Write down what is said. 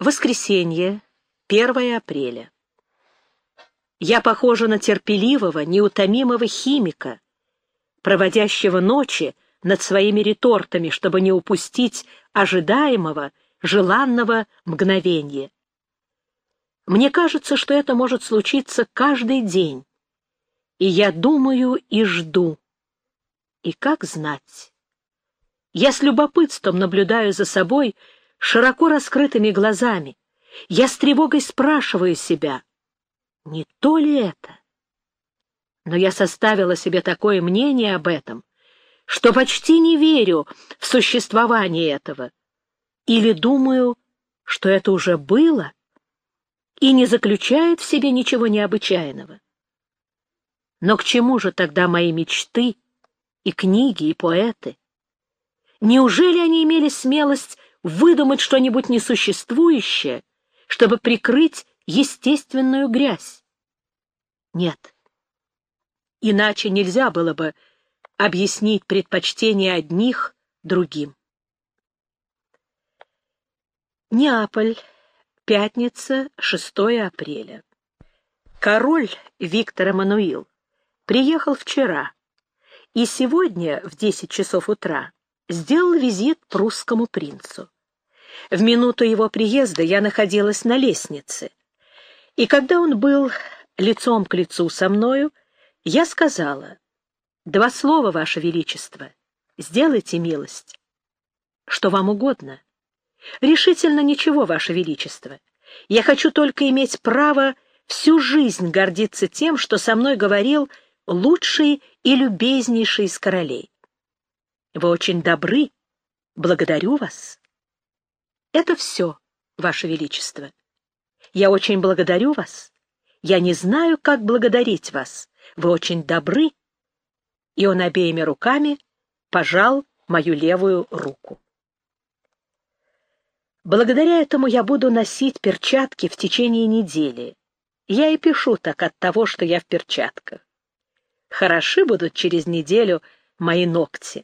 Воскресенье, 1 апреля. Я похожа на терпеливого, неутомимого химика, проводящего ночи над своими ретортами, чтобы не упустить ожидаемого, желанного мгновения. Мне кажется, что это может случиться каждый день, и я думаю и жду. И как знать? Я с любопытством наблюдаю за собой, широко раскрытыми глазами. Я с тревогой спрашиваю себя, не то ли это? Но я составила себе такое мнение об этом, что почти не верю в существование этого. Или думаю, что это уже было и не заключает в себе ничего необычайного. Но к чему же тогда мои мечты и книги, и поэты? Неужели они имели смелость выдумать что-нибудь несуществующее, чтобы прикрыть естественную грязь. Нет. Иначе нельзя было бы объяснить предпочтение одних другим. Неаполь. Пятница, 6 апреля. Король Виктор Эммануил приехал вчера и сегодня в 10 часов утра сделал визит прусскому принцу. В минуту его приезда я находилась на лестнице, и когда он был лицом к лицу со мною, я сказала, «Два слова, Ваше Величество, сделайте милость». «Что вам угодно?» «Решительно ничего, Ваше Величество. Я хочу только иметь право всю жизнь гордиться тем, что со мной говорил лучший и любезнейший из королей. Вы очень добры. Благодарю вас. Это все, Ваше Величество. Я очень благодарю вас. Я не знаю, как благодарить вас. Вы очень добры. И он обеими руками пожал мою левую руку. Благодаря этому я буду носить перчатки в течение недели. Я и пишу так от того, что я в перчатках. Хороши будут через неделю мои ногти.